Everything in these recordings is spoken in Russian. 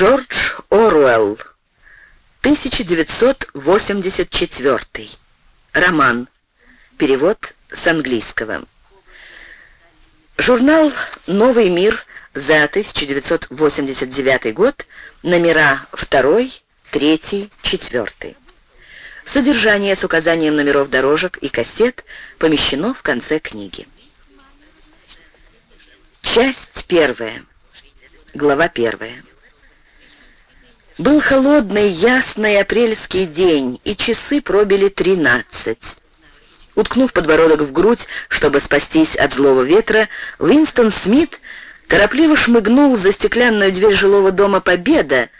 Джордж Оруэлл, 1984. Роман. Перевод с английского. Журнал «Новый мир» за 1989 год, номера 2, 3, 4. Содержание с указанием номеров дорожек и кассет помещено в конце книги. Часть первая. Глава первая. Был холодный, ясный апрельский день, и часы пробили тринадцать. Уткнув подбородок в грудь, чтобы спастись от злого ветра, Уинстон Смит торопливо шмыгнул за стеклянную дверь жилого дома «Победа»,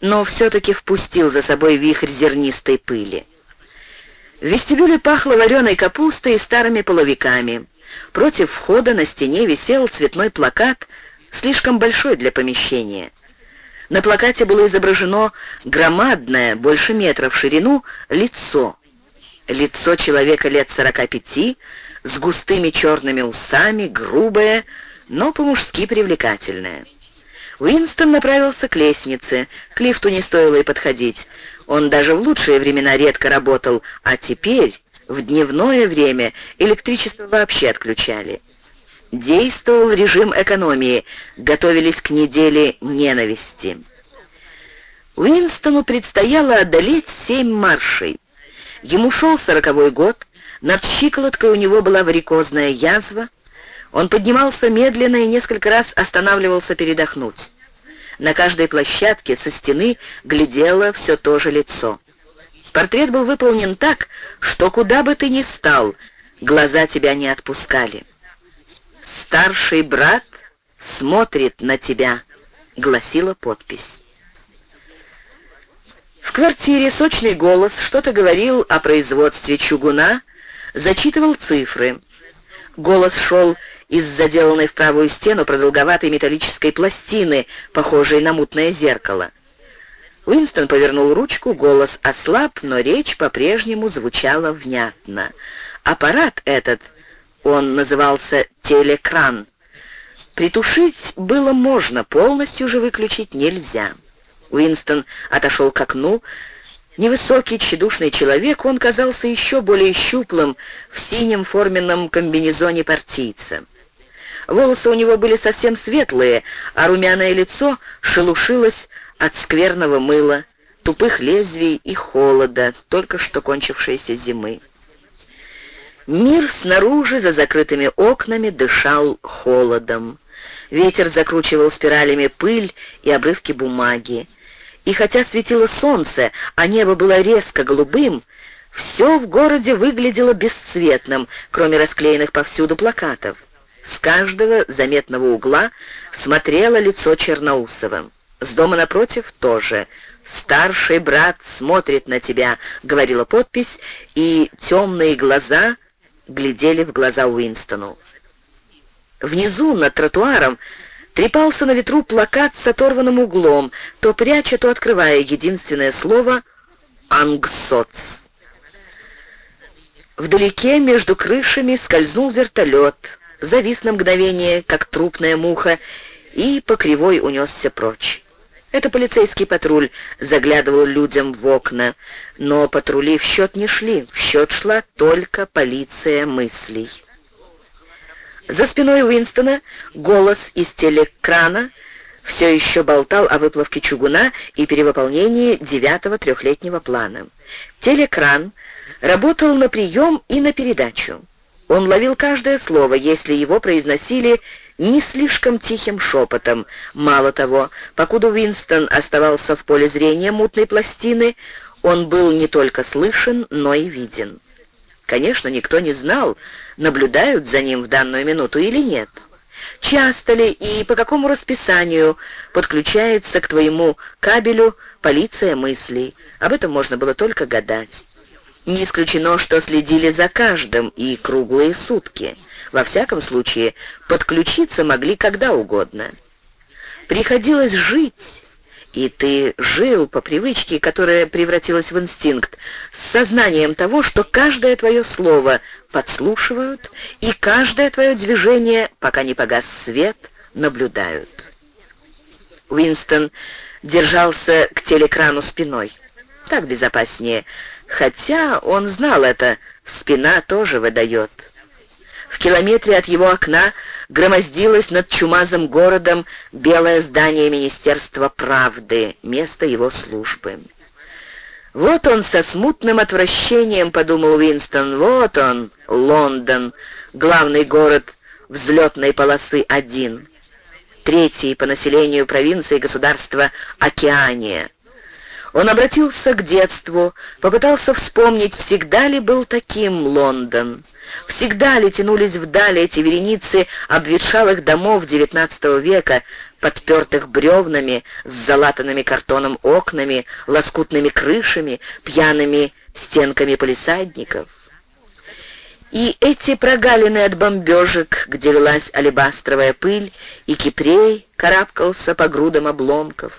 но все-таки впустил за собой вихрь зернистой пыли. В вестибюле пахло вареной капустой и старыми половиками. Против входа на стене висел цветной плакат, слишком большой для помещения. На плакате было изображено громадное, больше метра в ширину, лицо. Лицо человека лет 45, с густыми черными усами, грубое, но по-мужски привлекательное. Уинстон направился к лестнице, к лифту не стоило и подходить. Он даже в лучшие времена редко работал, а теперь, в дневное время, электричество вообще отключали. Действовал режим экономии, готовились к неделе ненависти. Уинстону предстояло одолеть семь маршей. Ему шел сороковой год, над щиколоткой у него была варикозная язва. Он поднимался медленно и несколько раз останавливался передохнуть. На каждой площадке со стены глядело все то же лицо. Портрет был выполнен так, что куда бы ты ни стал, глаза тебя не отпускали старший брат смотрит на тебя», — гласила подпись. В квартире сочный голос что-то говорил о производстве чугуна, зачитывал цифры. Голос шел из заделанной в правую стену продолговатой металлической пластины, похожей на мутное зеркало. Уинстон повернул ручку, голос ослаб, но речь по-прежнему звучала внятно. Аппарат этот — он назывался «телекран». Притушить было можно, полностью же выключить нельзя. Уинстон отошел к окну. Невысокий, тщедушный человек, он казался еще более щуплым в синем форменном комбинезоне партийца. Волосы у него были совсем светлые, а румяное лицо шелушилось от скверного мыла, тупых лезвий и холода, только что кончившейся зимы. Мир снаружи, за закрытыми окнами, дышал холодом. Ветер закручивал спиралями пыль и обрывки бумаги. И хотя светило солнце, а небо было резко голубым, все в городе выглядело бесцветным, кроме расклеенных повсюду плакатов. С каждого заметного угла смотрело лицо Черноусова. С дома напротив тоже. «Старший брат смотрит на тебя», — говорила подпись, и темные глаза — глядели в глаза Уинстону. Внизу, над тротуаром, трепался на ветру плакат с оторванным углом, то пряча, то открывая единственное слово «Ангсоц». Вдалеке между крышами скользнул вертолет, завис на мгновение, как трупная муха, и по кривой унесся прочь. Это полицейский патруль заглядывал людям в окна, но патрули в счет не шли, в счет шла только полиция мыслей. За спиной Уинстона голос из телекрана все еще болтал о выплавке чугуна и перевыполнении девятого трехлетнего плана. Телекран работал на прием и на передачу. Он ловил каждое слово, если его произносили не слишком тихим шепотом. Мало того, покуда Уинстон оставался в поле зрения мутной пластины, он был не только слышен, но и виден. Конечно, никто не знал, наблюдают за ним в данную минуту или нет. Часто ли и по какому расписанию подключается к твоему кабелю полиция мыслей? Об этом можно было только гадать. Не исключено, что следили за каждым и круглые сутки. Во всяком случае, подключиться могли когда угодно. Приходилось жить, и ты жил по привычке, которая превратилась в инстинкт, с сознанием того, что каждое твое слово подслушивают, и каждое твое движение, пока не погас свет, наблюдают. Уинстон держался к телекрану спиной. Так безопаснее. Хотя он знал это, спина тоже выдает. В километре от его окна громоздилось над чумазым городом белое здание Министерства правды, место его службы. «Вот он со смутным отвращением», — подумал Уинстон, — «вот он, Лондон, главный город взлетной полосы один, третий по населению провинции государства Океания». Он обратился к детству, попытался вспомнить, всегда ли был таким Лондон, всегда ли тянулись вдали эти вереницы обветшалых домов XIX века, подпертых бревнами, с залатанными картоном окнами, лоскутными крышами, пьяными стенками полисадников. И эти прогалины от бомбежек, где велась алебастровая пыль, и Кипрей карабкался по грудам обломков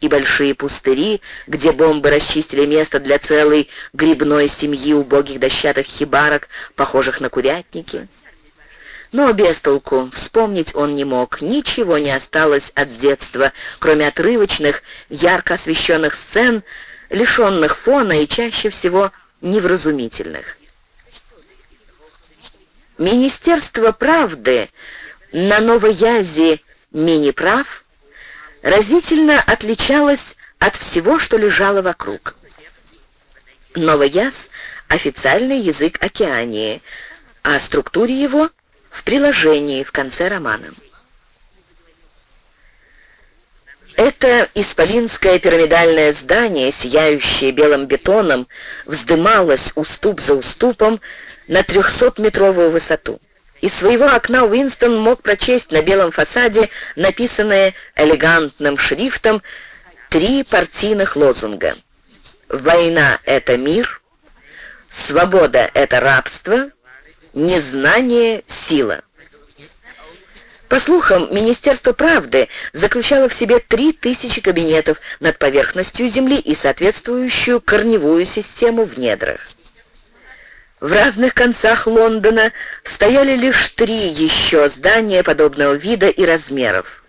и большие пустыри, где бомбы расчистили место для целой грибной семьи убогих дощатых хибарок, похожих на курятники. Но без толку вспомнить он не мог. Ничего не осталось от детства, кроме отрывочных, ярко освещенных сцен, лишенных фона и чаще всего невразумительных. Министерство правды на Новоязе мини-прав разительно отличалась от всего, что лежало вокруг. Новояз — официальный язык Океании, а структуре его в приложении в конце романа. Это исполинское пирамидальное здание, сияющее белым бетоном, вздымалось уступ за уступом на 300-метровую высоту. Из своего окна Уинстон мог прочесть на белом фасаде написанное элегантным шрифтом три партийных лозунга. «Война — это мир», «Свобода — это рабство», «Незнание — сила». По слухам, Министерство правды заключало в себе три тысячи кабинетов над поверхностью Земли и соответствующую корневую систему в недрах. В разных концах Лондона стояли лишь три еще здания подобного вида и размеров.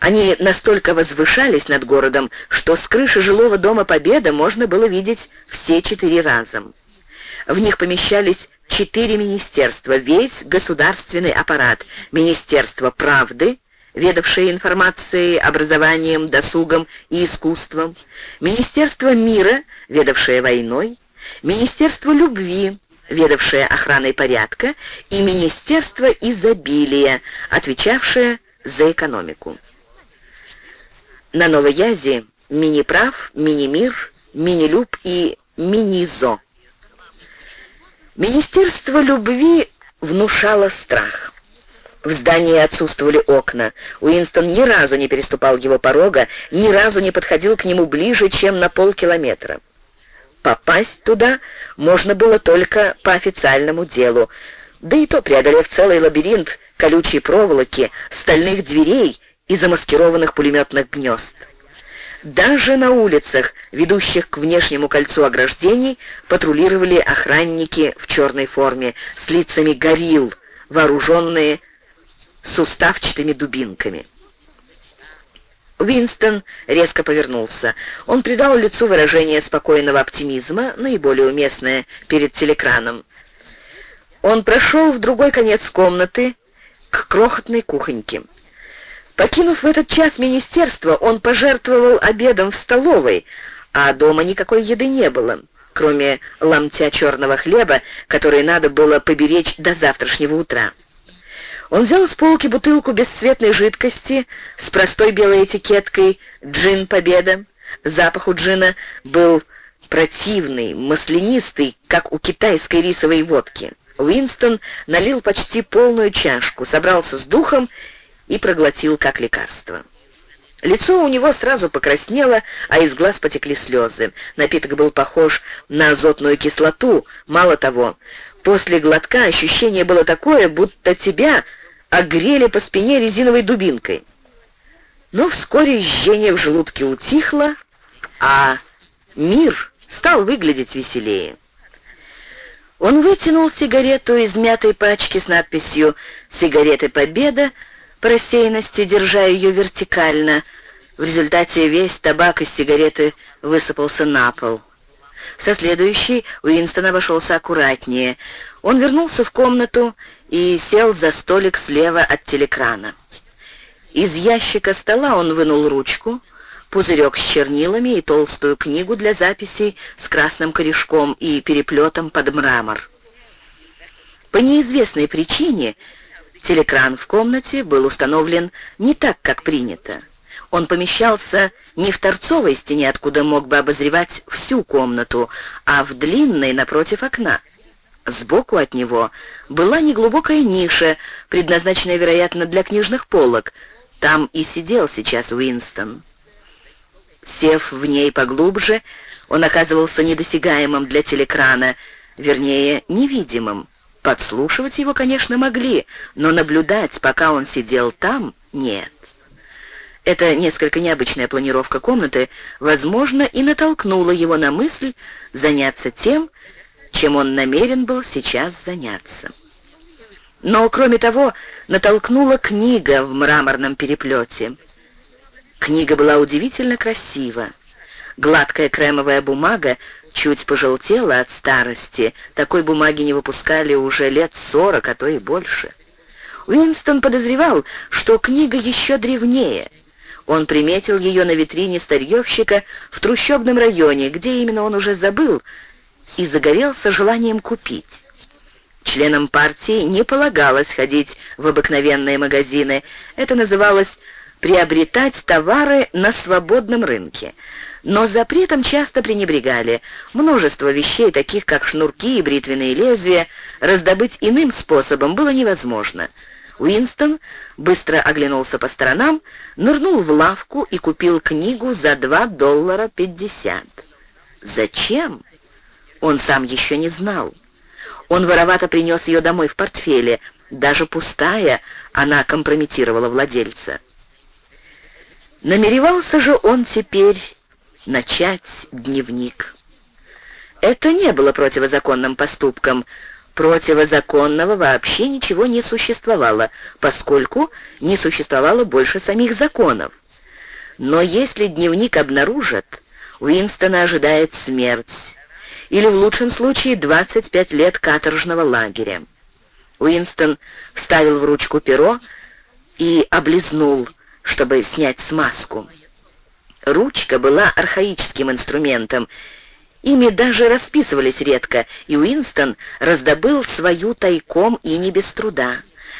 Они настолько возвышались над городом, что с крыши жилого дома Победа можно было видеть все четыре разом. В них помещались четыре министерства, весь государственный аппарат, Министерство правды, ведавшее информацией, образованием, досугом и искусством, Министерство мира, ведавшее войной, Министерство любви, ведавшее охраной порядка, и Министерство изобилия, отвечавшее за экономику. На Новоязе мини-прав, мини-мир, мини-люб и мини-зо. Министерство любви внушало страх. В здании отсутствовали окна. Уинстон ни разу не переступал его порога, ни разу не подходил к нему ближе, чем на полкилометра. Попасть туда можно было только по официальному делу, да и то преодолев целый лабиринт колючей проволоки, стальных дверей и замаскированных пулеметных гнезд. Даже на улицах, ведущих к внешнему кольцу ограждений, патрулировали охранники в черной форме с лицами горилл, вооруженные суставчатыми дубинками. Уинстон резко повернулся. Он придал лицу выражение спокойного оптимизма, наиболее уместное перед телекраном. Он прошел в другой конец комнаты к крохотной кухоньке. Покинув в этот час министерство, он пожертвовал обедом в столовой, а дома никакой еды не было, кроме ломтя черного хлеба, который надо было поберечь до завтрашнего утра. Он взял с полки бутылку бесцветной жидкости с простой белой этикеткой «Джин Победа». Запах у джина был противный, маслянистый, как у китайской рисовой водки. Уинстон налил почти полную чашку, собрался с духом и проглотил как лекарство. Лицо у него сразу покраснело, а из глаз потекли слезы. Напиток был похож на азотную кислоту. Мало того, после глотка ощущение было такое, будто тебя огрели по спине резиновой дубинкой. Но вскоре жжение в желудке утихло, а мир стал выглядеть веселее. Он вытянул сигарету из мятой пачки с надписью «Сигареты Победа», по рассеянности держа ее вертикально, В результате весь табак из сигареты высыпался на пол. Со следующей Уинстон обошелся аккуратнее. Он вернулся в комнату и сел за столик слева от телекрана. Из ящика стола он вынул ручку, пузырек с чернилами и толстую книгу для записей с красным корешком и переплетом под мрамор. По неизвестной причине телекран в комнате был установлен не так, как принято. Он помещался не в торцовой стене, откуда мог бы обозревать всю комнату, а в длинной напротив окна. Сбоку от него была неглубокая ниша, предназначенная, вероятно, для книжных полок. Там и сидел сейчас Уинстон. Сев в ней поглубже, он оказывался недосягаемым для телекрана, вернее, невидимым. Подслушивать его, конечно, могли, но наблюдать, пока он сидел там, нет. Эта несколько необычная планировка комнаты, возможно, и натолкнула его на мысль заняться тем, чем он намерен был сейчас заняться. Но, кроме того, натолкнула книга в мраморном переплете. Книга была удивительно красива. Гладкая кремовая бумага чуть пожелтела от старости. Такой бумаги не выпускали уже лет сорок, а то и больше. Уинстон подозревал, что книга еще древнее. Он приметил ее на витрине старьевщика в трущобном районе, где именно он уже забыл, и загорелся желанием купить. Членам партии не полагалось ходить в обыкновенные магазины. Это называлось «приобретать товары на свободном рынке». Но запретом часто пренебрегали. Множество вещей, таких как шнурки и бритвенные лезвия, раздобыть иным способом было невозможно. Уинстон быстро оглянулся по сторонам, нырнул в лавку и купил книгу за 2 доллара 50. Зачем? Он сам еще не знал. Он воровато принес ее домой в портфеле. Даже пустая, она компрометировала владельца. Намеревался же он теперь начать дневник. Это не было противозаконным поступком. Противозаконного вообще ничего не существовало, поскольку не существовало больше самих законов. Но если дневник обнаружат, Уинстона ожидает смерть, или в лучшем случае 25 лет каторжного лагеря. Уинстон вставил в ручку перо и облизнул, чтобы снять смазку. Ручка была архаическим инструментом. Ими даже расписывались редко, и Уинстон раздобыл свою тайком и не без труда.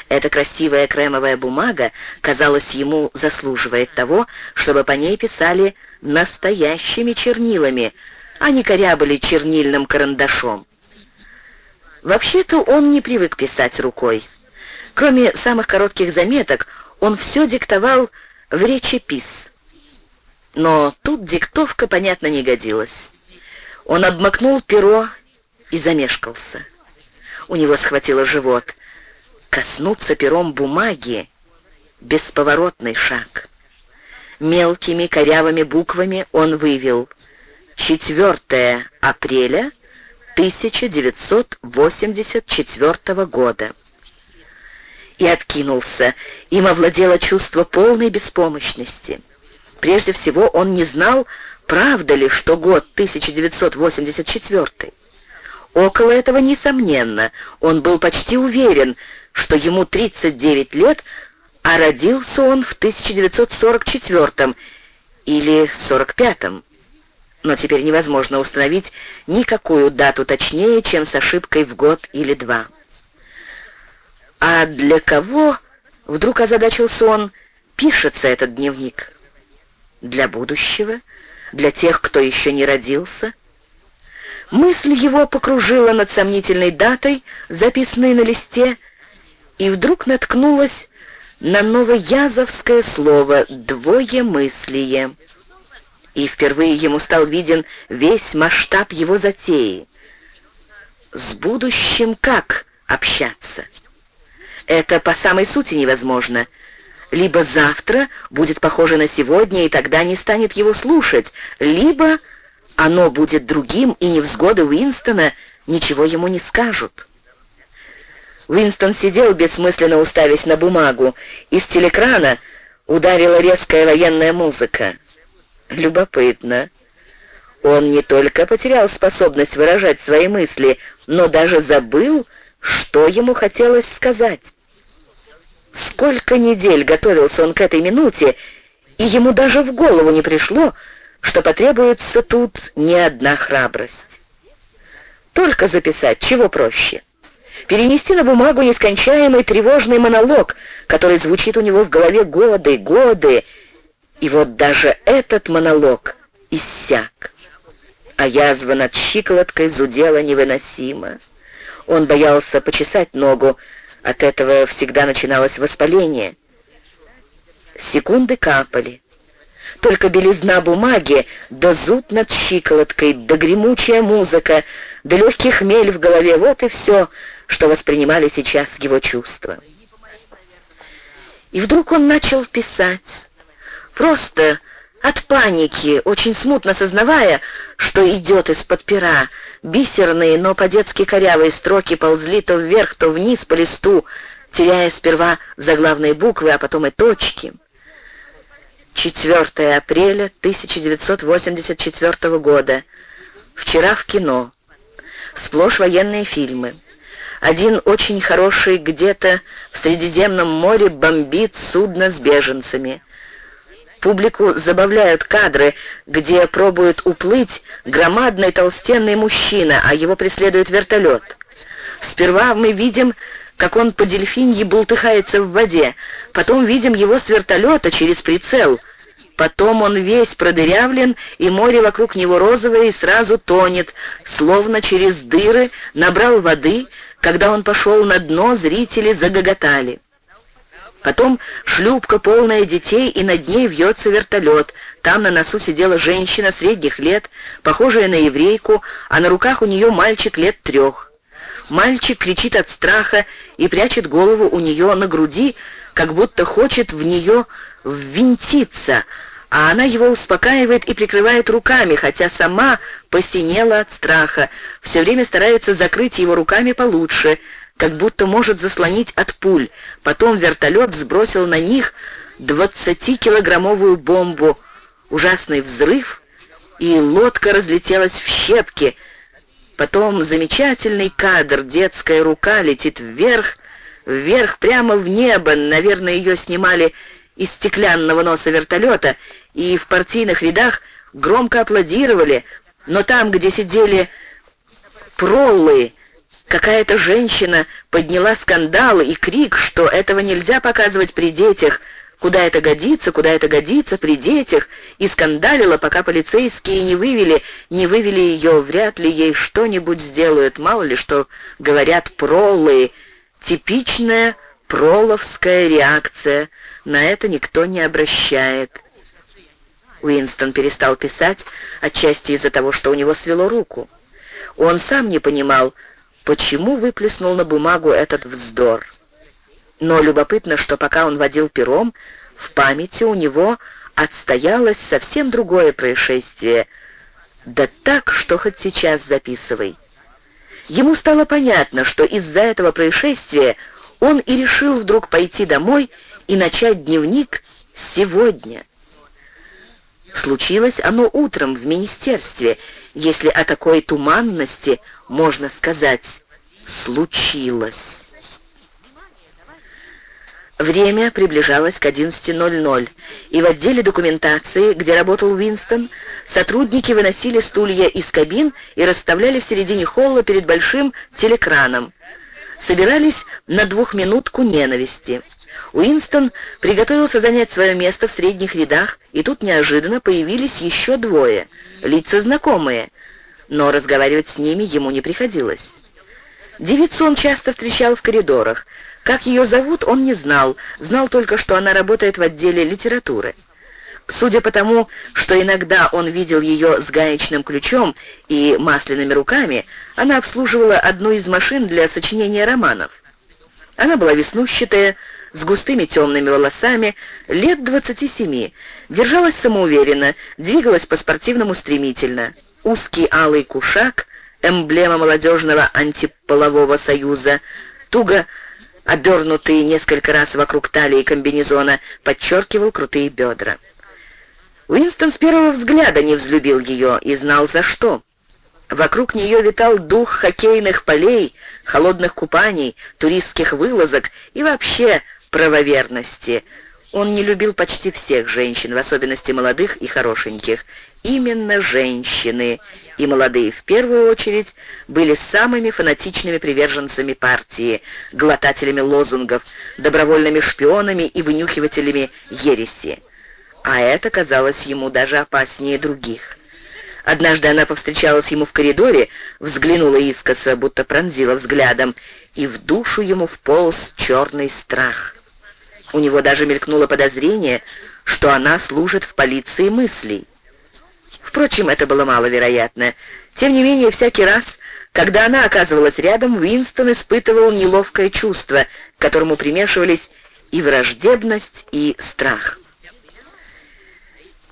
Эта красивая кремовая бумага, казалось, ему заслуживает того, чтобы по ней писали настоящими чернилами, а не корябали чернильным карандашом. Вообще-то он не привык писать рукой. Кроме самых коротких заметок, он все диктовал в речепис. Но тут диктовка, понятно, не годилась. Он обмакнул перо и замешкался. У него схватило живот. Коснуться пером бумаги — бесповоротный шаг. Мелкими корявыми буквами он вывел «4 апреля 1984 года» и откинулся. Им овладело чувство полной беспомощности. Прежде всего, он не знал, правда ли, что год 1984. Около этого, несомненно, он был почти уверен, что ему 39 лет, а родился он в 1944 или 45 но теперь невозможно установить никакую дату точнее, чем с ошибкой в год или два. А для кого, вдруг озадачился он, пишется этот дневник? для будущего, для тех, кто еще не родился. Мысль его покружила над сомнительной датой, записанной на листе, и вдруг наткнулась на новоязовское слово «двоемыслие». И впервые ему стал виден весь масштаб его затеи. С будущим как общаться? Это по самой сути невозможно — либо завтра будет похоже на сегодня, и тогда не станет его слушать, либо оно будет другим, и невзгоды Уинстона ничего ему не скажут. Уинстон сидел, бессмысленно уставясь на бумагу. Из телекрана ударила резкая военная музыка. Любопытно. Он не только потерял способность выражать свои мысли, но даже забыл, что ему хотелось сказать. Сколько недель готовился он к этой минуте, и ему даже в голову не пришло, что потребуется тут не одна храбрость. Только записать, чего проще. Перенести на бумагу нескончаемый тревожный монолог, который звучит у него в голове годы, годы, и вот даже этот монолог иссяк. А язва над щиколоткой зудела невыносимо. Он боялся почесать ногу, от этого всегда начиналось воспаление. Секунды капали. Только белизна бумаги, да зуд над щиколоткой, да гремучая музыка, да легкий хмель в голове — вот и все, что воспринимали сейчас его чувства. И вдруг он начал писать. Просто от паники, очень смутно сознавая, что идет из-под пера, Бисерные, но по-детски корявые строки ползли то вверх, то вниз по листу, теряя сперва заглавные буквы, а потом и точки. 4 апреля 1984 года. Вчера в кино. Сплошь военные фильмы. Один очень хороший где-то в Средиземном море бомбит судно с беженцами. Публику забавляют кадры, где пробует уплыть громадный толстенный мужчина, а его преследует вертолет. Сперва мы видим, как он по дельфинье бултыхается в воде, потом видим его с вертолета через прицел. Потом он весь продырявлен, и море вокруг него розовое и сразу тонет, словно через дыры набрал воды, когда он пошел на дно, зрители загоготали. Потом шлюпка, полная детей, и над ней вьется вертолет. Там на носу сидела женщина средних лет, похожая на еврейку, а на руках у нее мальчик лет трех. Мальчик кричит от страха и прячет голову у нее на груди, как будто хочет в нее ввинтиться, а она его успокаивает и прикрывает руками, хотя сама посинела от страха, все время старается закрыть его руками получше — как будто может заслонить от пуль. Потом вертолет сбросил на них 20-килограммовую бомбу. Ужасный взрыв, и лодка разлетелась в щепки. Потом замечательный кадр, детская рука летит вверх, вверх, прямо в небо. Наверное, ее снимали из стеклянного носа вертолета, и в партийных рядах громко аплодировали, но там, где сидели проллы, Какая-то женщина подняла скандал и крик, что этого нельзя показывать при детях, куда это годится, куда это годится при детях, и скандалила, пока полицейские не вывели, не вывели ее, вряд ли ей что-нибудь сделают, мало ли что говорят пролы. Типичная проловская реакция, на это никто не обращает. Уинстон перестал писать, отчасти из-за того, что у него свело руку. Он сам не понимал, почему выплеснул на бумагу этот вздор. Но любопытно, что пока он водил пером, в памяти у него отстоялось совсем другое происшествие. Да так, что хоть сейчас записывай. Ему стало понятно, что из-за этого происшествия он и решил вдруг пойти домой и начать дневник сегодня. Случилось оно утром в министерстве, если о такой туманности можно сказать «случилось». Время приближалось к 11.00, и в отделе документации, где работал Уинстон, сотрудники выносили стулья из кабин и расставляли в середине холла перед большим телекраном. Собирались на двухминутку ненависти. Уинстон приготовился занять свое место в средних рядах, и тут неожиданно появились еще двое, лица знакомые, но разговаривать с ними ему не приходилось. Девицу он часто встречал в коридорах. Как ее зовут, он не знал, знал только, что она работает в отделе литературы. Судя по тому, что иногда он видел ее с гаечным ключом и масляными руками, она обслуживала одну из машин для сочинения романов. Она была веснущатая, с густыми темными волосами, лет 27, держалась самоуверенно, двигалась по-спортивному стремительно. Узкий алый кушак, эмблема молодежного антиполового союза, туго обернутый несколько раз вокруг талии комбинезона, подчеркивал крутые бедра. Уинстон с первого взгляда не взлюбил ее и знал за что. Вокруг нее витал дух хоккейных полей, холодных купаний, туристских вылазок и вообще правоверности. Он не любил почти всех женщин, в особенности молодых и хорошеньких. Именно женщины, и молодые в первую очередь, были самыми фанатичными приверженцами партии, глотателями лозунгов, добровольными шпионами и вынюхивателями ереси. А это казалось ему даже опаснее других. Однажды она повстречалась ему в коридоре, взглянула искоса, будто пронзила взглядом, и в душу ему вполз черный страх. У него даже мелькнуло подозрение, что она служит в полиции мыслей. Впрочем, это было маловероятно. Тем не менее, всякий раз, когда она оказывалась рядом, Уинстон испытывал неловкое чувство, к которому примешивались и враждебность, и страх.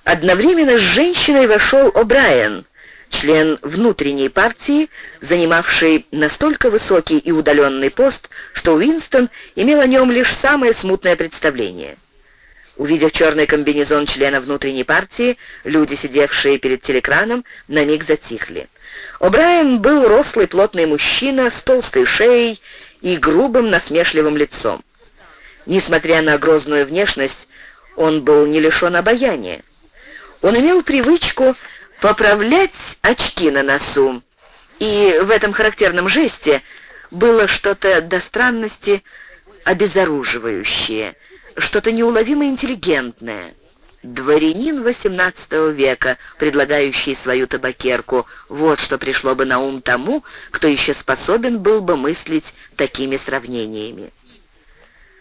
Одновременно с женщиной вошел О'Брайен, член внутренней партии, занимавший настолько высокий и удаленный пост, что Уинстон имел о нем лишь самое смутное представление. Увидев черный комбинезон члена внутренней партии, люди, сидевшие перед телекраном, на миг затихли. О'Брайен был рослый плотный мужчина с толстой шеей и грубым насмешливым лицом. Несмотря на грозную внешность, он был не лишен обаяния. Он имел привычку поправлять очки на носу, и в этом характерном жесте было что-то до странности обезоруживающее, что-то неуловимо интеллигентное. Дворянин XVIII века, предлагающий свою табакерку, вот что пришло бы на ум тому, кто еще способен был бы мыслить такими сравнениями.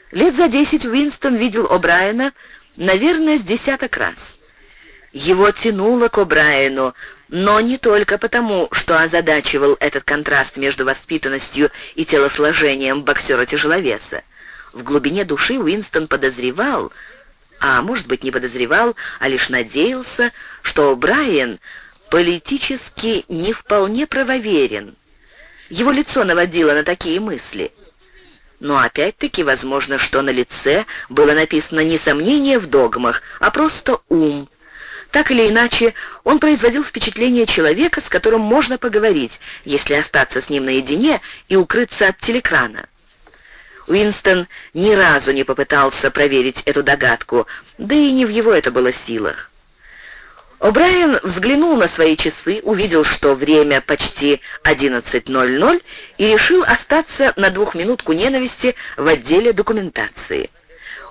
Лет за десять Уинстон видел О'Брайена, наверное, с десяток раз. Его тянуло к О'Брайену, но не только потому, что озадачивал этот контраст между воспитанностью и телосложением боксера-тяжеловеса. В глубине души Уинстон подозревал, а может быть не подозревал, а лишь надеялся, что О'Брайен политически не вполне правоверен. Его лицо наводило на такие мысли. Но опять-таки возможно, что на лице было написано не сомнение в догмах, а просто ум, так или иначе, он производил впечатление человека, с которым можно поговорить, если остаться с ним наедине и укрыться от телекрана. Уинстон ни разу не попытался проверить эту догадку, да и не в его это было силах. О'Брайен взглянул на свои часы, увидел, что время почти 11.00 и решил остаться на двухминутку ненависти в отделе документации.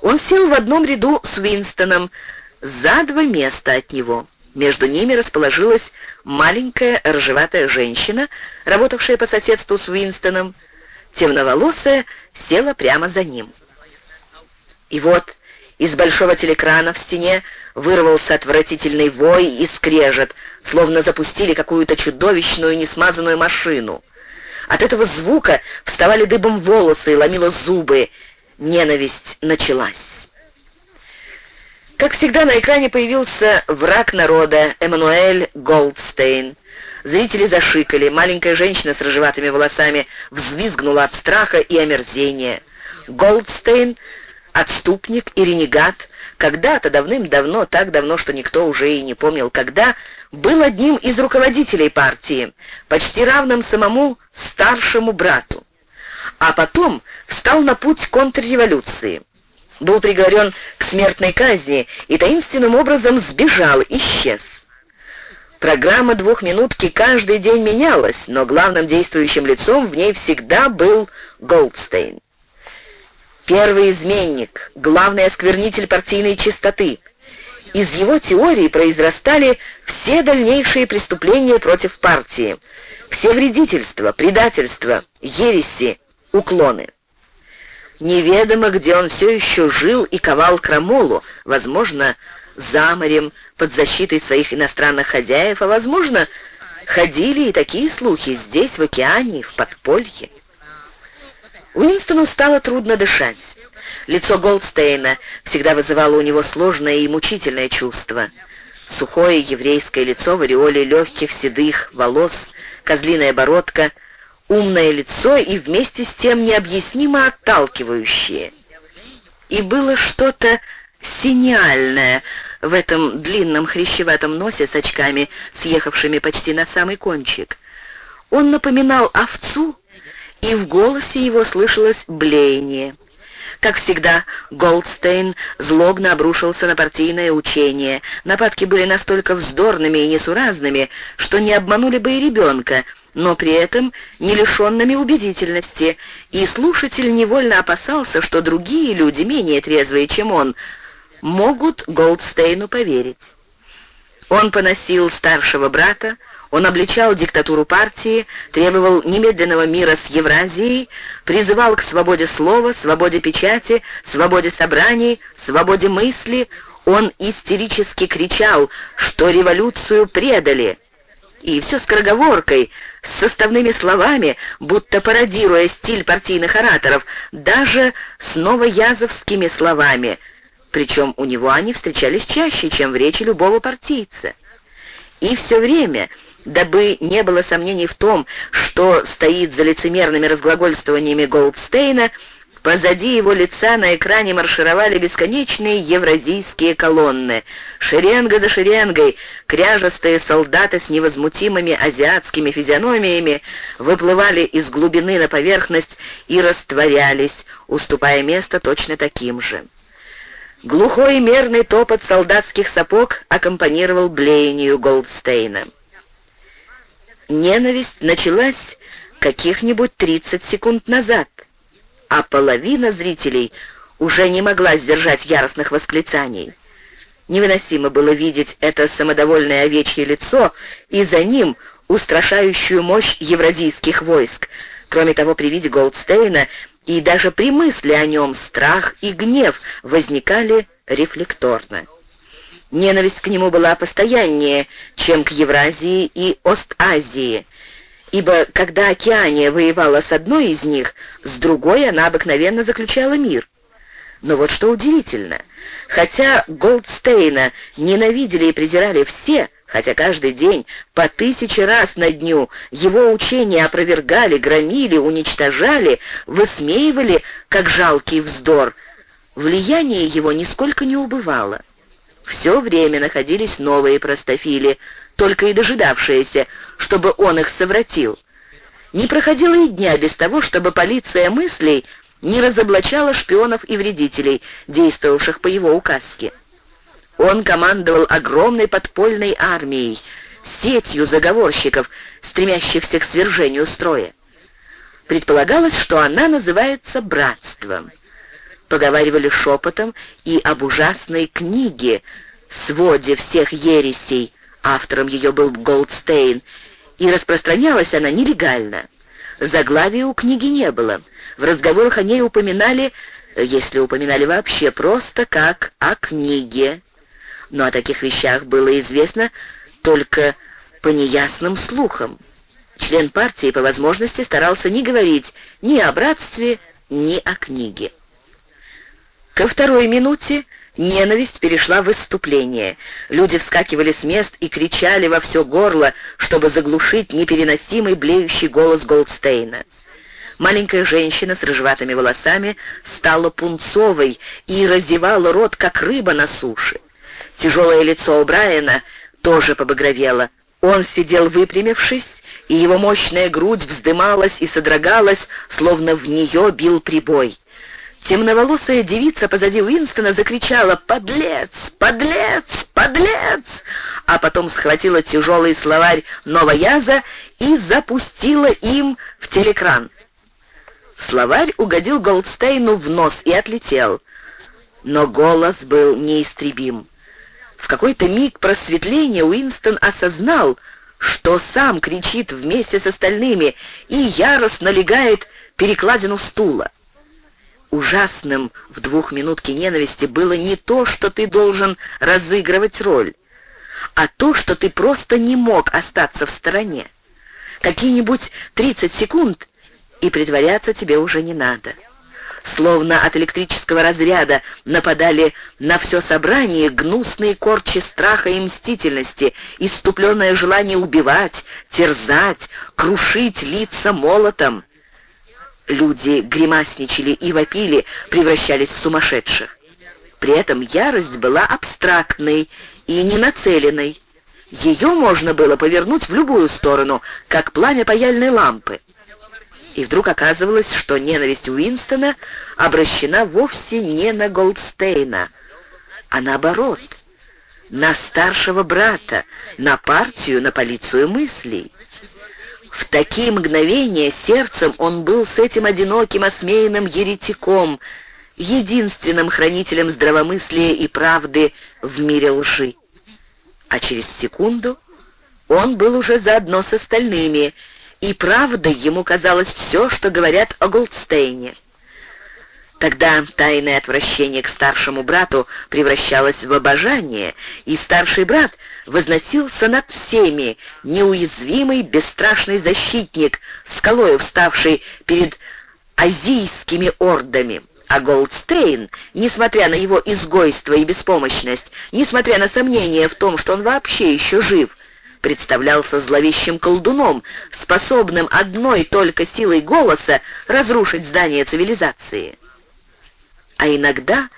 Он сел в одном ряду с Уинстоном, за два места от него. Между ними расположилась маленькая рыжеватая женщина, работавшая по соседству с Уинстоном. Темноволосая села прямо за ним. И вот из большого телекрана в стене вырвался отвратительный вой и скрежет, словно запустили какую-то чудовищную несмазанную машину. От этого звука вставали дыбом волосы и ломило зубы. Ненависть началась. Как всегда, на экране появился враг народа Эммануэль Голдстейн. Зрители зашикали, маленькая женщина с рыжеватыми волосами взвизгнула от страха и омерзения. Голдстейн, отступник и ренегат, когда-то давным-давно, так давно, что никто уже и не помнил когда, был одним из руководителей партии, почти равным самому старшему брату. А потом встал на путь контрреволюции был приговорен к смертной казни и таинственным образом сбежал, исчез. Программа двухминутки каждый день менялась, но главным действующим лицом в ней всегда был Голдстейн. Первый изменник, главный осквернитель партийной чистоты. Из его теории произрастали все дальнейшие преступления против партии, все вредительства, предательства, ереси, уклоны. Неведомо, где он все еще жил и ковал крамолу, возможно, за морем, под защитой своих иностранных хозяев, а, возможно, ходили и такие слухи здесь, в океане, в подполье. Уинстону стало трудно дышать. Лицо Голдстейна всегда вызывало у него сложное и мучительное чувство. Сухое еврейское лицо в ореоле легких седых волос, козлиная бородка — умное лицо и вместе с тем необъяснимо отталкивающее. И было что-то синиальное в этом длинном хрящеватом носе с очками, съехавшими почти на самый кончик. Он напоминал овцу, и в голосе его слышалось блеяние. Как всегда, Голдстейн злобно обрушился на партийное учение. Нападки были настолько вздорными и несуразными, что не обманули бы и ребенка, но при этом не лишенными убедительности, и слушатель невольно опасался, что другие люди, менее трезвые, чем он, могут Голдстейну поверить. Он поносил старшего брата, он обличал диктатуру партии, требовал немедленного мира с Евразией, призывал к свободе слова, свободе печати, свободе собраний, свободе мысли. Он истерически кричал, что революцию предали. И все скороговоркой, с составными словами, будто пародируя стиль партийных ораторов, даже с новоязовскими словами. Причем у него они встречались чаще, чем в речи любого партийца. И все время дабы не было сомнений в том, что стоит за лицемерными разглагольствованиями Голдстейна, Позади его лица на экране маршировали бесконечные евразийские колонны. Шеренга за шеренгой, кряжестые солдаты с невозмутимыми азиатскими физиономиями выплывали из глубины на поверхность и растворялись, уступая место точно таким же. Глухой мерный топот солдатских сапог аккомпанировал блеянию Голдстейна. Ненависть началась каких-нибудь 30 секунд назад, а половина зрителей уже не могла сдержать яростных восклицаний. Невыносимо было видеть это самодовольное овечье лицо и за ним устрашающую мощь евразийских войск. Кроме того, при виде Голдстейна и даже при мысли о нем страх и гнев возникали рефлекторно. Ненависть к нему была постояннее, чем к Евразии и Ост-Азии, ибо когда Океания воевала с одной из них, с другой она обыкновенно заключала мир. Но вот что удивительно, хотя Голдстейна ненавидели и презирали все, хотя каждый день по тысяче раз на дню его учения опровергали, громили, уничтожали, высмеивали, как жалкий вздор, влияние его нисколько не убывало. Все время находились новые простофили, только и дожидавшиеся, чтобы он их совратил. Не проходило и дня без того, чтобы полиция мыслей не разоблачала шпионов и вредителей, действовавших по его указке. Он командовал огромной подпольной армией, сетью заговорщиков, стремящихся к свержению строя. Предполагалось, что она называется «братством» поговаривали шепотом и об ужасной книге, своде всех ересей, автором ее был Голдстейн, и распространялась она нелегально. Заглавия у книги не было. В разговорах о ней упоминали, если упоминали вообще, просто как о книге. Но о таких вещах было известно только по неясным слухам. Член партии по возможности старался не говорить ни о братстве, ни о книге. Ко второй минуте ненависть перешла в выступление. Люди вскакивали с мест и кричали во все горло, чтобы заглушить непереносимый блеющий голос Голдстейна. Маленькая женщина с рыжеватыми волосами стала пунцовой и разевала рот, как рыба на суше. Тяжелое лицо у Брайана тоже побагровело. Он сидел выпрямившись, и его мощная грудь вздымалась и содрогалась, словно в нее бил прибой. Темноволосая девица позади Уинстона закричала «Подлец! Подлец! Подлец!», а потом схватила тяжелый словарь Новояза и запустила им в телекран. Словарь угодил Голдстейну в нос и отлетел, но голос был неистребим. В какой-то миг просветления Уинстон осознал, что сам кричит вместе с остальными и яростно легает перекладину стула. Ужасным в двухминутке ненависти было не то, что ты должен разыгрывать роль, а то, что ты просто не мог остаться в стороне. Какие-нибудь 30 секунд, и притворяться тебе уже не надо. Словно от электрического разряда, нападали на все собрание гнусные корчи страха и мстительности, иступленное желание убивать, терзать, крушить лица молотом. Люди гримасничали и вопили, превращались в сумасшедших. При этом ярость была абстрактной и ненацеленной. Ее можно было повернуть в любую сторону, как пламя паяльной лампы. И вдруг оказывалось, что ненависть Уинстона обращена вовсе не на Голдстейна, а наоборот, на старшего брата, на партию, на полицию мыслей. В такие мгновения сердцем он был с этим одиноким осмеянным еретиком, единственным хранителем здравомыслия и правды в мире лжи а через секунду он был уже заодно с остальными, и правдой ему казалось все, что говорят о Голдстейне. Тогда тайное отвращение к старшему брату превращалось в обожание, и старший брат возносился над всеми, неуязвимый, бесстрашный защитник, скалою вставший перед азийскими ордами. А Голдстейн, несмотря на его изгойство и беспомощность, несмотря на сомнения в том, что он вообще еще жив, представлялся зловещим колдуном, способным одной только силой голоса разрушить здание цивилизации. А иногда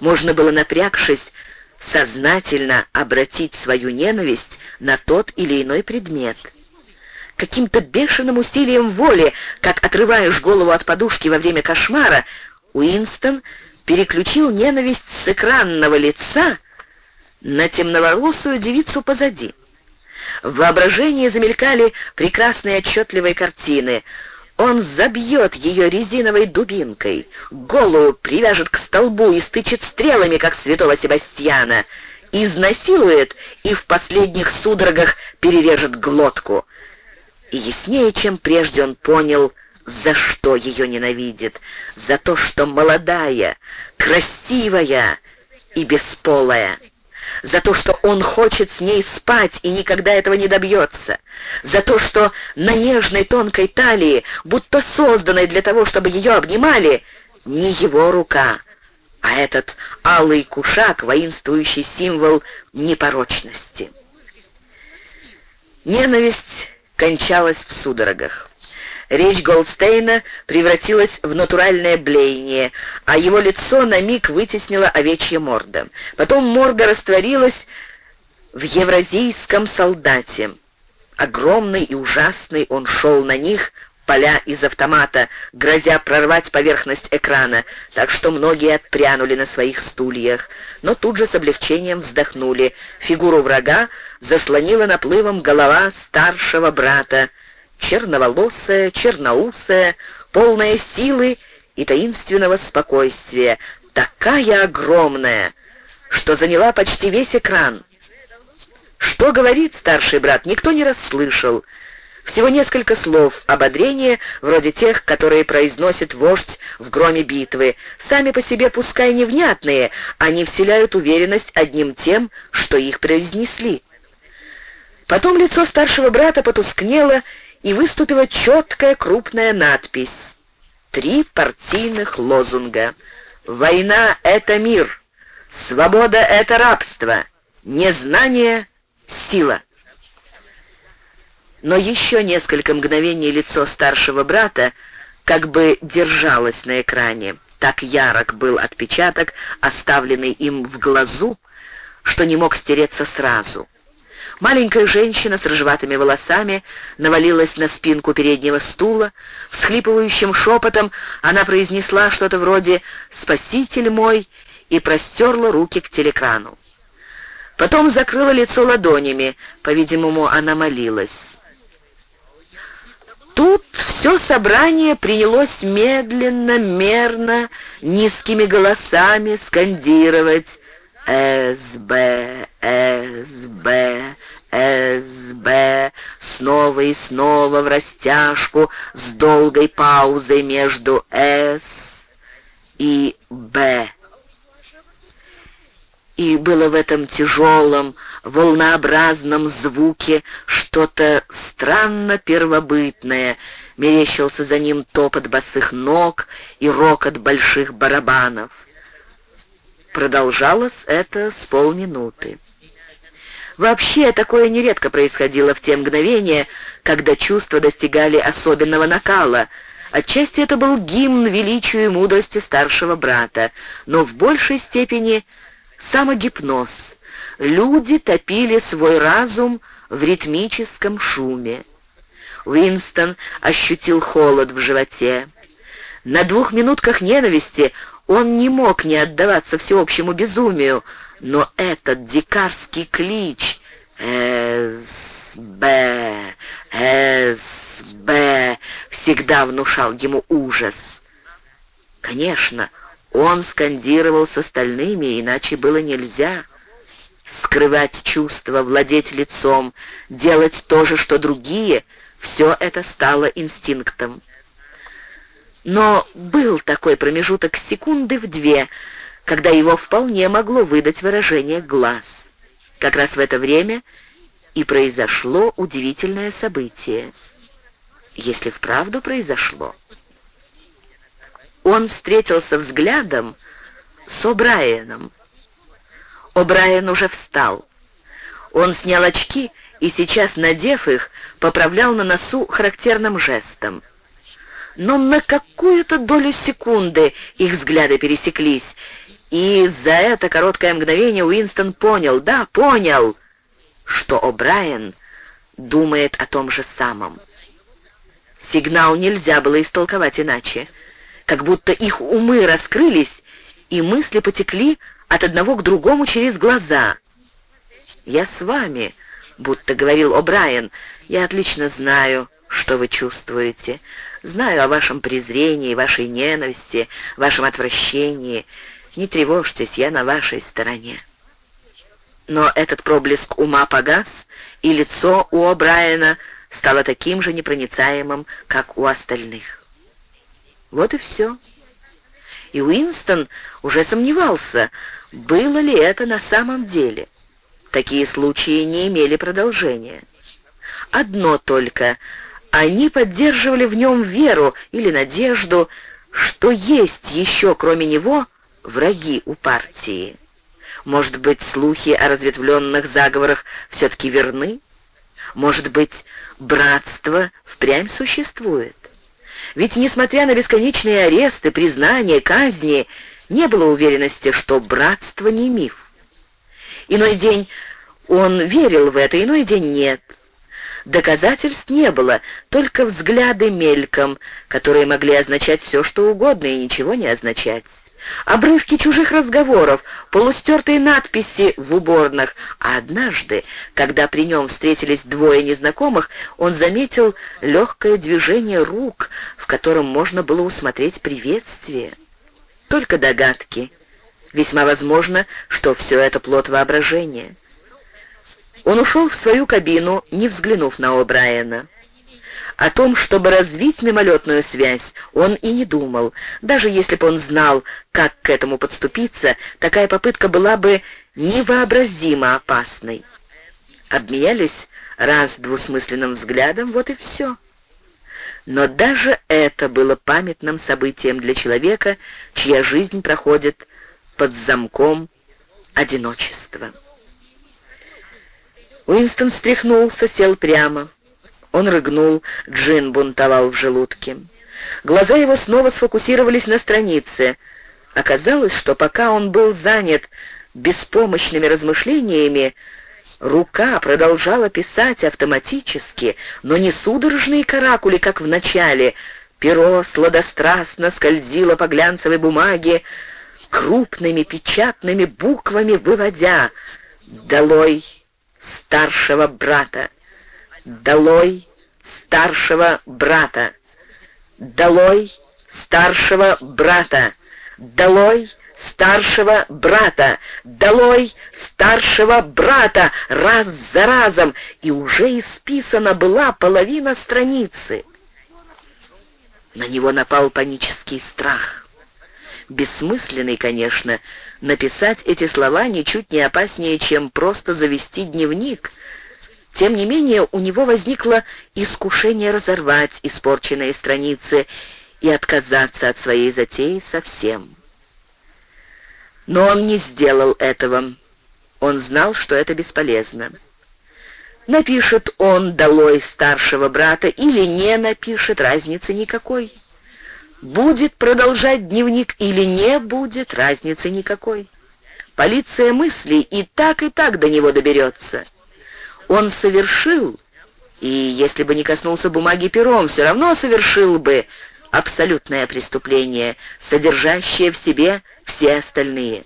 можно было, напрягшись, сознательно обратить свою ненависть на тот или иной предмет. Каким-то бешеным усилием воли, как отрываешь голову от подушки во время кошмара, Уинстон переключил ненависть с экранного лица на темноволосую девицу позади. В воображении замелькали прекрасные отчетливые картины. Он забьет ее резиновой дубинкой, голову привяжет к столбу и стычет стрелами, как святого Себастьяна, изнасилует и в последних судорогах перережет глотку. И яснее, чем прежде он понял, за что ее ненавидит? За то, что молодая, красивая и бесполая. За то, что он хочет с ней спать и никогда этого не добьется. За то, что на нежной тонкой талии, будто созданной для того, чтобы ее обнимали, не его рука, а этот алый кушак, воинствующий символ непорочности. Ненависть кончалась в судорогах. Речь Голдстейна превратилась в натуральное блеяние, а его лицо на миг вытеснила овечья морда. Потом морда растворилась в евразийском солдате. Огромный и ужасный он шел на них, поля из автомата, грозя прорвать поверхность экрана, так что многие отпрянули на своих стульях, но тут же с облегчением вздохнули. Фигуру врага заслонила наплывом голова старшего брата, черноволосая, черноусая, полная силы и таинственного спокойствия, такая огромная, что заняла почти весь экран. Что говорит старший брат, никто не расслышал. Всего несколько слов ободрения, вроде тех, которые произносит вождь в громе битвы. Сами по себе, пускай невнятные, они вселяют уверенность одним тем, что их произнесли. Потом лицо старшего брата потускнело, и выступила четкая крупная надпись. Три партийных лозунга. «Война — это мир», «Свобода — это рабство», «Незнание — сила». Но еще несколько мгновений лицо старшего брата как бы держалось на экране. Так ярок был отпечаток, оставленный им в глазу, что не мог стереться сразу. Маленькая женщина с рыжеватыми волосами навалилась на спинку переднего стула. Всхлипывающим шепотом она произнесла что-то вроде «Спаситель мой» и простерла руки к телекрану. Потом закрыла лицо ладонями, по-видимому, она молилась. Тут все собрание принялось медленно, мерно, низкими голосами скандировать СБ, СБ, СБ, снова и снова в растяжку с долгой паузой между С и Б. И было в этом тяжелом, волнообразном звуке что-то странно первобытное, мерещился за ним топот босых ног и рокот больших барабанов. Продолжалось это с полминуты. Вообще, такое нередко происходило в те мгновения, когда чувства достигали особенного накала. Отчасти это был гимн величию и мудрости старшего брата, но в большей степени самогипноз. Люди топили свой разум в ритмическом шуме. Уинстон ощутил холод в животе. На двух минутках ненависти он не мог не отдаваться всеобщему безумию, но этот дикарский клич «СБ! СБ!» всегда внушал ему ужас. Конечно, он скандировал с остальными, иначе было нельзя. Скрывать чувства, владеть лицом, делать то же, что другие — все это стало инстинктом. Но был такой промежуток секунды в две, когда его вполне могло выдать выражение глаз. Как раз в это время и произошло удивительное событие. Если вправду произошло. Он встретился взглядом с О'Брайеном. О'Брайен уже встал. Он снял очки и сейчас, надев их, поправлял на носу характерным жестом но на какую-то долю секунды их взгляды пересеклись, и за это короткое мгновение Уинстон понял, да, понял, что О'Брайен думает о том же самом. Сигнал нельзя было истолковать иначе, как будто их умы раскрылись, и мысли потекли от одного к другому через глаза. «Я с вами», — будто говорил О'Брайен, — «я отлично знаю, что вы чувствуете. Знаю о вашем презрении, вашей ненависти, вашем отвращении. Не тревожьтесь, я на вашей стороне». Но этот проблеск ума погас, и лицо у О'Брайена стало таким же непроницаемым, как у остальных. Вот и все. И Уинстон уже сомневался, было ли это на самом деле. Такие случаи не имели продолжения. Одно только они поддерживали в нем веру или надежду, что есть еще, кроме него, враги у партии. Может быть, слухи о разветвленных заговорах все-таки верны? Может быть, братство впрямь существует? Ведь, несмотря на бесконечные аресты, признания, казни, не было уверенности, что братство не миф. Иной день он верил в это, иной день нет. Доказательств не было, только взгляды мельком, которые могли означать все, что угодно и ничего не означать. Обрывки чужих разговоров, полустертые надписи в уборных. А однажды, когда при нем встретились двое незнакомых, он заметил легкое движение рук, в котором можно было усмотреть приветствие. Только догадки. Весьма возможно, что все это плод воображения. Он ушел в свою кабину, не взглянув на О'Брайена. О том, чтобы развить мимолетную связь, он и не думал. Даже если бы он знал, как к этому подступиться, такая попытка была бы невообразимо опасной. Обменялись раз двусмысленным взглядом, вот и все. Но даже это было памятным событием для человека, чья жизнь проходит под замком одиночества. Уинстон встряхнулся, сел прямо. Он рыгнул, джин бунтовал в желудке. Глаза его снова сфокусировались на странице. Оказалось, что пока он был занят беспомощными размышлениями, рука продолжала писать автоматически, но не судорожные каракули, как в начале. Перо сладострастно скользило по глянцевой бумаге, крупными печатными буквами выводя «Долой старшего брата! Долой старшего брата! Долой старшего брата! Долой старшего брата! Долой старшего брата! Раз за разом, и уже исписана была половина страницы. На него напал панический страх. Бессмысленный, конечно. Написать эти слова ничуть не опаснее, чем просто завести дневник. Тем не менее, у него возникло искушение разорвать испорченные страницы и отказаться от своей затеи совсем. Но он не сделал этого. Он знал, что это бесполезно. Напишет он долой старшего брата или не напишет, разницы никакой. Будет продолжать дневник или не будет, разницы никакой. Полиция мыслей и так, и так до него доберется. Он совершил, и если бы не коснулся бумаги пером, все равно совершил бы абсолютное преступление, содержащее в себе все остальные.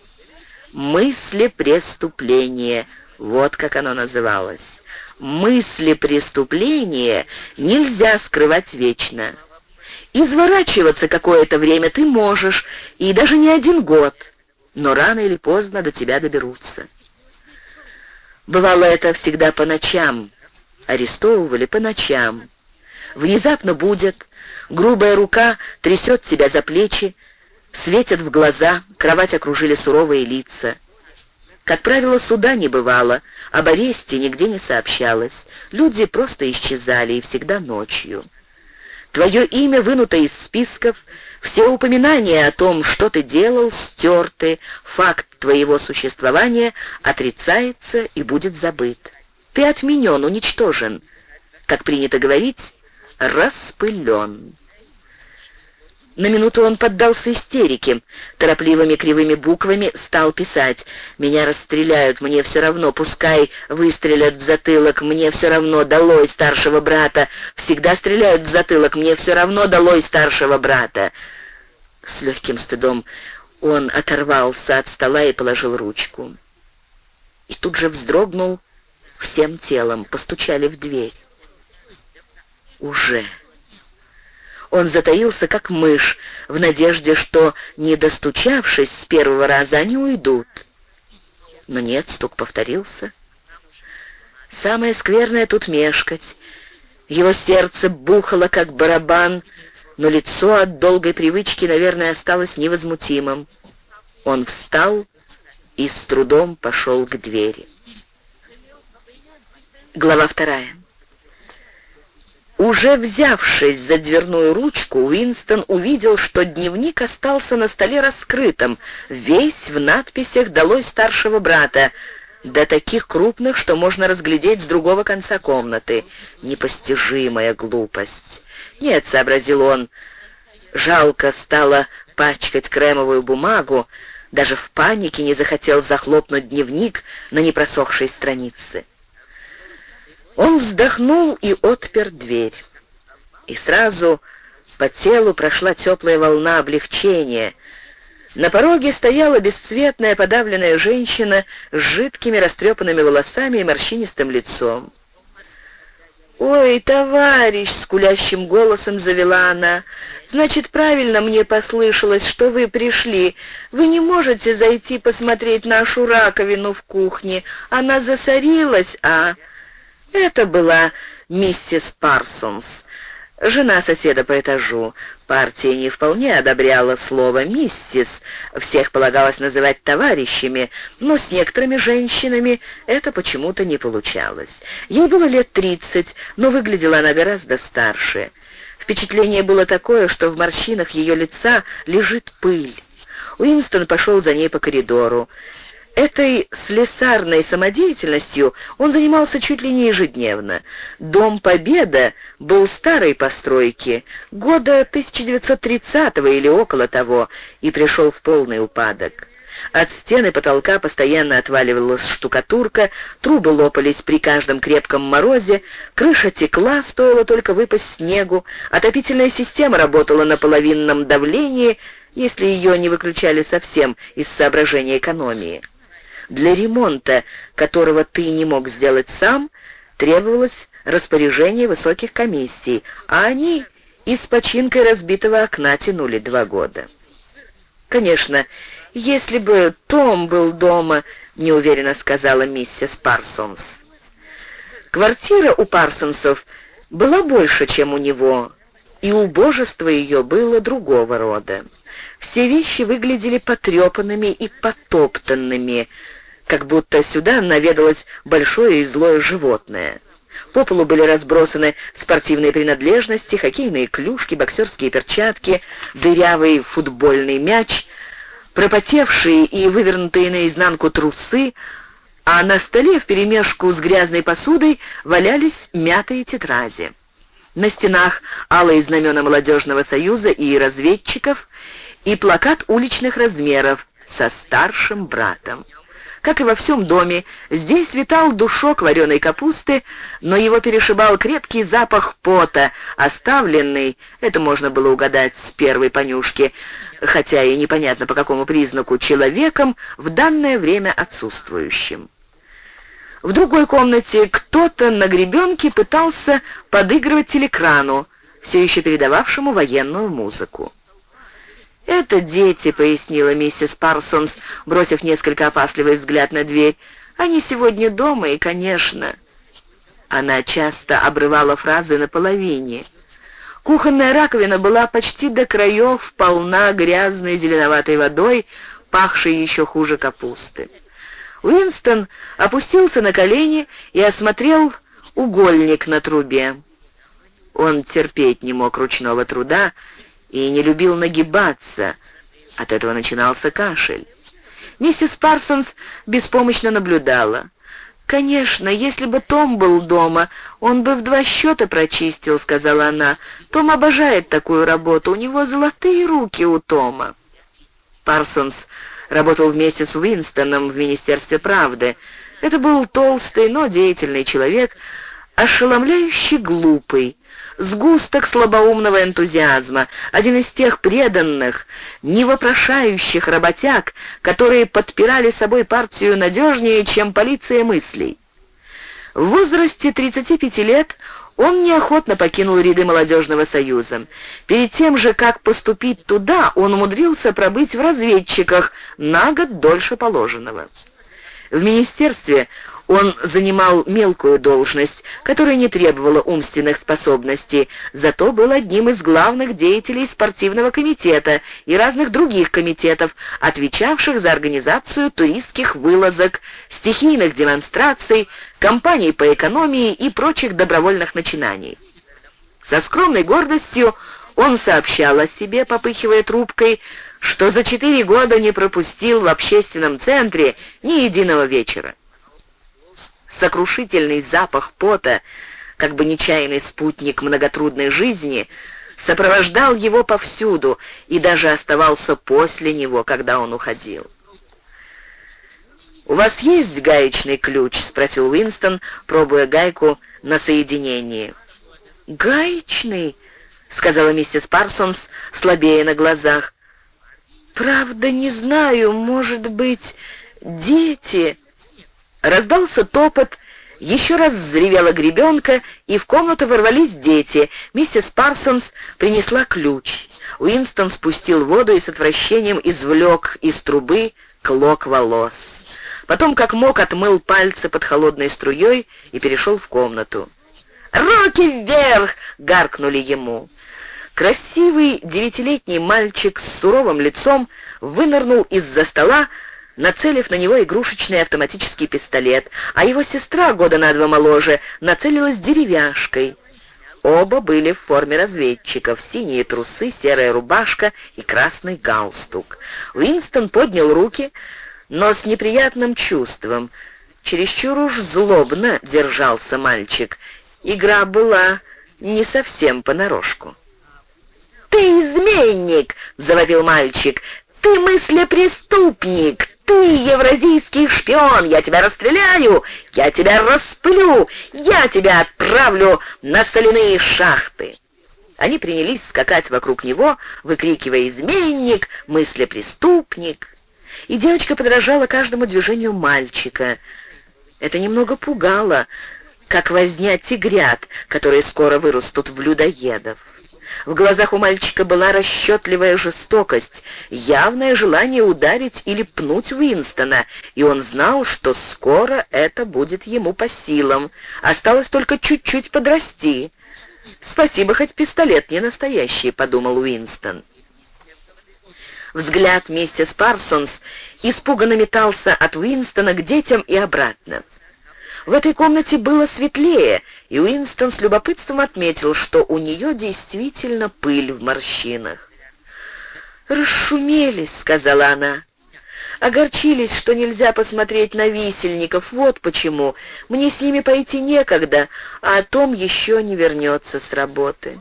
Мысли преступления, вот как оно называлось. Мысли преступления нельзя скрывать вечно. Изворачиваться какое-то время ты можешь, и даже не один год, но рано или поздно до тебя доберутся. Бывало это всегда по ночам, арестовывали по ночам. Внезапно будет, грубая рука трясет тебя за плечи, светят в глаза, кровать окружили суровые лица. Как правило, суда не бывало, об аресте нигде не сообщалось. Люди просто исчезали, и всегда ночью. Твое имя вынуто из списков, все упоминания о том, что ты делал, стерты, факт твоего существования отрицается и будет забыт. Ты отменен, уничтожен, как принято говорить, распылен. На минуту он поддался истерике. Торопливыми кривыми буквами стал писать. «Меня расстреляют, мне все равно, пускай выстрелят в затылок, мне все равно, долой старшего брата. Всегда стреляют в затылок, мне все равно, долой старшего брата». С легким стыдом он оторвался от стола и положил ручку. И тут же вздрогнул всем телом, постучали в дверь. «Уже...» Он затаился, как мышь, в надежде, что, не достучавшись с первого раза, они уйдут. Но нет, стук повторился. Самое скверное тут мешкать. Его сердце бухало, как барабан, но лицо от долгой привычки, наверное, осталось невозмутимым. Он встал и с трудом пошел к двери. Глава вторая. Уже взявшись за дверную ручку, Уинстон увидел, что дневник остался на столе раскрытым, весь в надписях «Долой старшего брата», до таких крупных, что можно разглядеть с другого конца комнаты. Непостижимая глупость. «Нет», — сообразил он, — жалко стало пачкать кремовую бумагу, даже в панике не захотел захлопнуть дневник на непросохшей странице. Он вздохнул и отпер дверь. И сразу по телу прошла теплая волна облегчения. На пороге стояла бесцветная подавленная женщина с жидкими растрепанными волосами и морщинистым лицом. «Ой, товарищ!» — скулящим голосом завела она. «Значит, правильно мне послышалось, что вы пришли. Вы не можете зайти посмотреть нашу раковину в кухне. Она засорилась, а...» Это была миссис Парсонс, жена соседа по этажу. Партия не вполне одобряла слово «миссис», всех полагалось называть товарищами, но с некоторыми женщинами это почему-то не получалось. Ей было лет тридцать, но выглядела она гораздо старше. Впечатление было такое, что в морщинах ее лица лежит пыль. Уинстон пошел за ней по коридору. Этой слесарной самодеятельностью он занимался чуть ли не ежедневно. Дом Победа был старой постройки, года 1930 или около того, и пришел в полный упадок. От стены потолка постоянно отваливалась штукатурка, трубы лопались при каждом крепком морозе, крыша текла, стоило только выпасть снегу, отопительная система работала на половинном давлении, если ее не выключали совсем из соображения экономии. Для ремонта, которого ты не мог сделать сам, требовалось распоряжение высоких комиссий, а они и с починкой разбитого окна тянули два года. Конечно, если бы Том был дома, неуверенно сказала миссис Парсонс. Квартира у Парсонсов была больше, чем у него, и убожество ее было другого рода. Все вещи выглядели потрепанными и потоптанными, как будто сюда наведалось большое и злое животное. По полу были разбросаны спортивные принадлежности, хоккейные клюшки, боксерские перчатки, дырявый футбольный мяч, пропотевшие и вывернутые наизнанку трусы, а на столе вперемешку с грязной посудой валялись мятые тетради. На стенах алые знамена молодежного союза и разведчиков и плакат уличных размеров со старшим братом. Как и во всем доме, здесь витал душок вареной капусты, но его перешибал крепкий запах пота, оставленный, это можно было угадать с первой понюшки, хотя и непонятно по какому признаку, человеком, в данное время отсутствующим. В другой комнате кто-то на гребенке пытался подыгрывать телекрану, все еще передававшему военную музыку. «Это дети», — пояснила миссис Парсонс, бросив несколько опасливый взгляд на дверь. «Они сегодня дома и, конечно...» Она часто обрывала фразы наполовине. Кухонная раковина была почти до краев полна грязной зеленоватой водой, пахшей еще хуже капусты. Уинстон опустился на колени и осмотрел угольник на трубе. Он терпеть не мог ручного труда и не любил нагибаться. От этого начинался кашель. Миссис Парсонс беспомощно наблюдала. «Конечно, если бы Том был дома, он бы в два счета прочистил», — сказала она. «Том обожает такую работу, у него золотые руки у Тома». Парсонс работал вместе с Уинстоном в Министерстве правды. Это был толстый, но деятельный человек, ошеломляюще глупый, сгусток слабоумного энтузиазма, один из тех преданных, невопрошающих работяг, которые подпирали собой партию надежнее, чем полиция мыслей. В возрасте 35 лет он неохотно покинул ряды молодежного союза. Перед тем же, как поступить туда, он умудрился пробыть в разведчиках на год дольше положенного. В министерстве он занимал мелкую должность, которая не требовала умственных способностей, зато был одним из главных деятелей спортивного комитета и разных других комитетов, отвечавших за организацию туристских вылазок, стихийных демонстраций, кампаний по экономии и прочих добровольных начинаний. Со скромной гордостью он сообщал о себе, попыхивая трубкой, что за четыре года не пропустил в общественном центре ни единого вечера сокрушительный запах пота, как бы нечаянный спутник многотрудной жизни, сопровождал его повсюду и даже оставался после него, когда он уходил. «У вас есть гаечный ключ?» — спросил Уинстон, пробуя гайку на соединении. «Гаечный?» — сказала миссис Парсонс, слабея на глазах. «Правда, не знаю, может быть, дети...» Раздался топот, еще раз взревела гребенка, и в комнату ворвались дети. Миссис Парсонс принесла ключ. Уинстон спустил воду и с отвращением извлек из трубы клок волос. Потом, как мог, отмыл пальцы под холодной струей и перешел в комнату. «Руки вверх!» — гаркнули ему. Красивый девятилетний мальчик с суровым лицом вынырнул из-за стола, нацелив на него игрушечный автоматический пистолет, а его сестра, года на два моложе, нацелилась деревяшкой. Оба были в форме разведчиков, синие трусы, серая рубашка и красный галстук. Уинстон поднял руки, но с неприятным чувством. Чересчур уж злобно держался мальчик. Игра была не совсем понарошку. «Ты изменник!» — завопил мальчик. «Ты мыслепреступник! Ты евразийский шпион! Я тебя расстреляю! Я тебя распылю! Я тебя отправлю на соляные шахты!» Они принялись скакать вокруг него, выкрикивая «изменник», «мыслепреступник». И девочка подражала каждому движению мальчика. Это немного пугало, как возня тигрят, которые скоро вырастут в людоедов. В глазах у мальчика была расчетливая жестокость, явное желание ударить или пнуть Уинстона, и он знал, что скоро это будет ему по силам. Осталось только чуть-чуть подрасти. «Спасибо, хоть пистолет не настоящий», — подумал Уинстон. Взгляд миссис Парсонс испуганно метался от Уинстона к детям и обратно. В этой комнате было светлее, и Уинстон с любопытством отметил, что у нее действительно пыль в морщинах. «Расшумелись», — сказала она. «Огорчились, что нельзя посмотреть на висельников. Вот почему. Мне с ними пойти некогда, а о том еще не вернется с работы».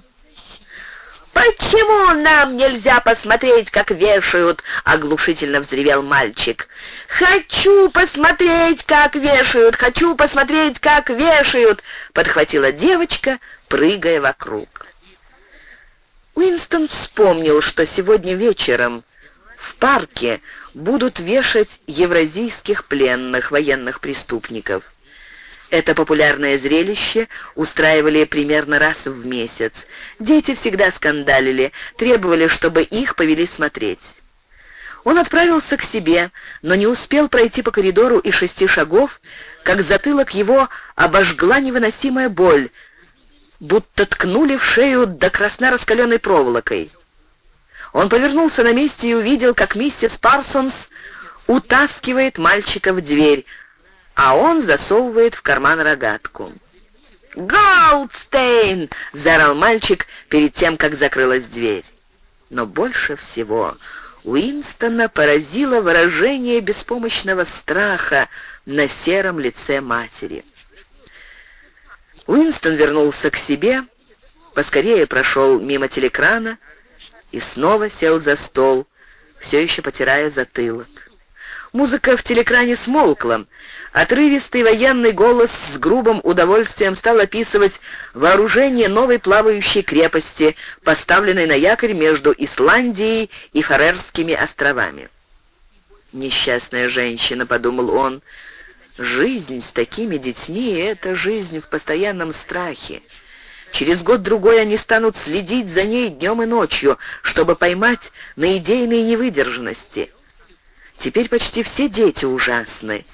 «Почему нам нельзя посмотреть, как вешают?» — оглушительно взревел мальчик. «Хочу посмотреть, как вешают! Хочу посмотреть, как вешают!» — подхватила девочка, прыгая вокруг. Уинстон вспомнил, что сегодня вечером в парке будут вешать евразийских пленных военных преступников. Это популярное зрелище устраивали примерно раз в месяц. Дети всегда скандалили, требовали, чтобы их повели смотреть. Он отправился к себе, но не успел пройти по коридору и шести шагов, как затылок его обожгла невыносимая боль, будто ткнули в шею до красна раскаленной проволокой. Он повернулся на месте и увидел, как миссис Парсонс утаскивает мальчика в дверь, а он засовывает в карман рогатку. «Голдстейн!» — заорал мальчик перед тем, как закрылась дверь. Но больше всего Уинстона поразило выражение беспомощного страха на сером лице матери. Уинстон вернулся к себе, поскорее прошел мимо телекрана и снова сел за стол, все еще потирая затылок. Музыка в телекране смолкла. Отрывистый военный голос с грубым удовольствием стал описывать вооружение новой плавающей крепости, поставленной на якорь между Исландией и Фарерскими островами. «Несчастная женщина», — подумал он, — «жизнь с такими детьми — это жизнь в постоянном страхе. Через год-другой они станут следить за ней днем и ночью, чтобы поймать на идейные невыдержанности». Теперь почти все дети ужасны.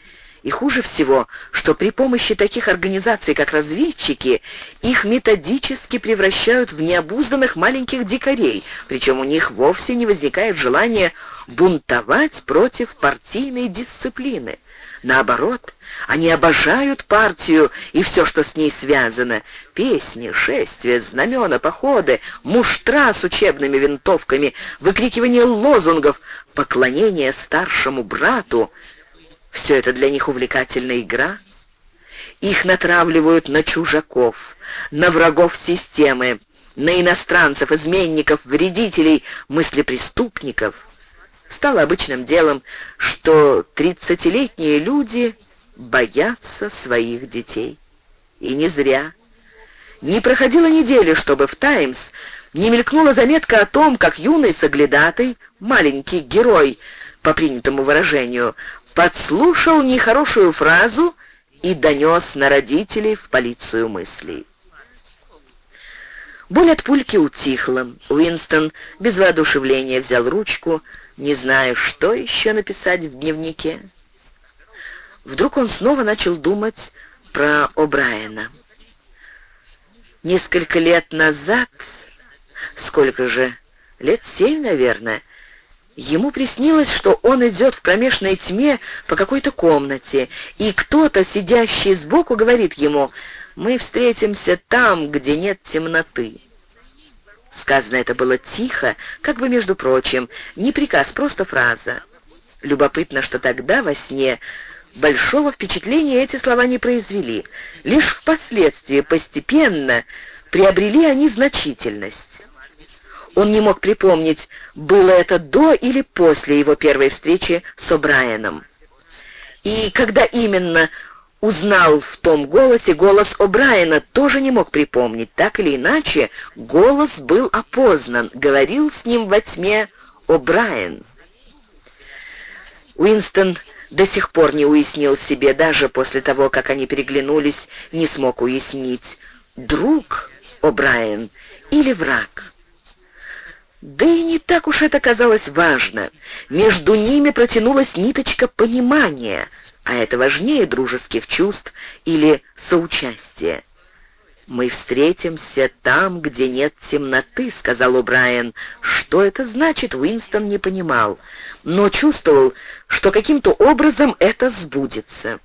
И хуже всего, что при помощи таких организаций, как разведчики, их методически превращают в необузданных маленьких дикарей, причем у них вовсе не возникает желания бунтовать против партийной дисциплины. Наоборот, они обожают партию и все, что с ней связано. Песни, шествия, знамена, походы, муштра с учебными винтовками, выкрикивание лозунгов, поклонение старшему брату. Все это для них увлекательная игра. Их натравливают на чужаков, на врагов системы, на иностранцев, изменников, вредителей, мыслепреступников — стало обычным делом, что тридцатилетние люди боятся своих детей. И не зря. Не проходило недели, чтобы в «Таймс» не мелькнула заметка о том, как юный соглядатый, маленький герой, по принятому выражению, подслушал нехорошую фразу и донес на родителей в полицию мыслей. Боль от пульки утихла. Уинстон без воодушевления взял ручку, не зная, что еще написать в дневнике. Вдруг он снова начал думать про О'Брайена. Несколько лет назад, сколько же, лет семь, наверное, ему приснилось, что он идет в кромешной тьме по какой-то комнате, и кто-то, сидящий сбоку, говорит ему «Мы встретимся там, где нет темноты». Сказано это было тихо, как бы между прочим, не приказ, просто фраза. Любопытно, что тогда во сне большого впечатления эти слова не произвели. Лишь впоследствии постепенно приобрели они значительность. Он не мог припомнить, было это до или после его первой встречи с О'Брайеном. И когда именно узнал в том голосе голос О'Брайена, тоже не мог припомнить. Так или иначе, голос был опознан, говорил с ним во тьме О'Брайен. Уинстон до сих пор не уяснил себе, даже после того, как они переглянулись, не смог уяснить, друг О'Брайен или враг. Да и не так уж это казалось важно. Между ними протянулась ниточка понимания — а это важнее дружеских чувств или соучастия. «Мы встретимся там, где нет темноты», — сказал О'Брайен. Что это значит, Уинстон не понимал, но чувствовал, что каким-то образом это сбудется.